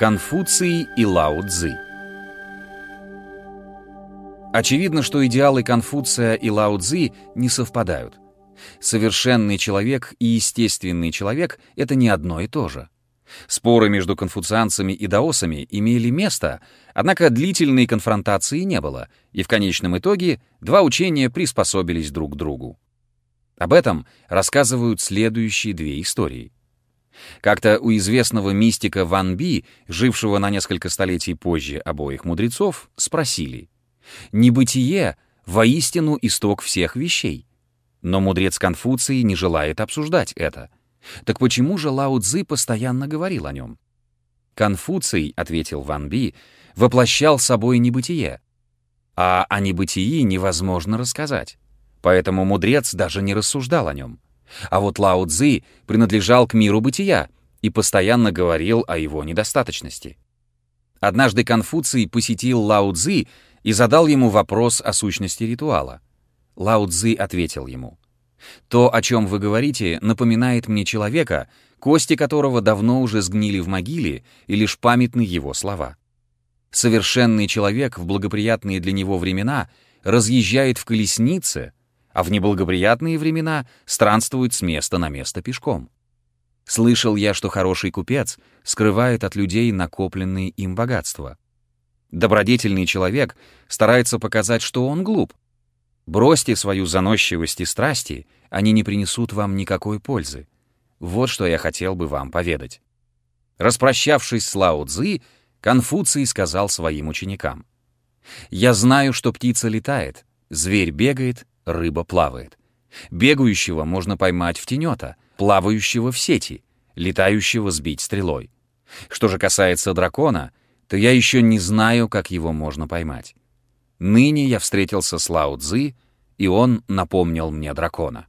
Конфуций и Лао Цзы Очевидно, что идеалы Конфуция и Лао Цзы не совпадают. Совершенный человек и естественный человек — это не одно и то же. Споры между конфуцианцами и даосами имели место, однако длительной конфронтации не было, и в конечном итоге два учения приспособились друг к другу. Об этом рассказывают следующие две истории. Как-то у известного мистика Ван Би, жившего на несколько столетий позже обоих мудрецов, спросили, «Небытие — воистину исток всех вещей». Но мудрец Конфуций не желает обсуждать это — так почему же Лао Цзы постоянно говорил о нем? Конфуций, — ответил Ван Би, — воплощал собой небытие. А о небытии невозможно рассказать. Поэтому мудрец даже не рассуждал о нем. А вот Лао Цзы принадлежал к миру бытия и постоянно говорил о его недостаточности. Однажды Конфуций посетил Лао Цзы и задал ему вопрос о сущности ритуала. Лао Цзы ответил ему — то, о чем вы говорите, напоминает мне человека, кости которого давно уже сгнили в могиле, и лишь памятны его слова. Совершенный человек в благоприятные для него времена разъезжает в колеснице, а в неблагоприятные времена странствует с места на место пешком. Слышал я, что хороший купец скрывает от людей накопленные им богатства. Добродетельный человек старается показать, что он глуп, Бросьте свою заносчивость и страсти, они не принесут вам никакой пользы. Вот что я хотел бы вам поведать. Распрощавшись с Лао Цзы, Конфуций сказал своим ученикам. «Я знаю, что птица летает, зверь бегает, рыба плавает. Бегающего можно поймать в тенета, плавающего в сети, летающего сбить стрелой. Что же касается дракона, то я еще не знаю, как его можно поймать. Ныне я встретился с Лао Цзы, и он напомнил мне дракона.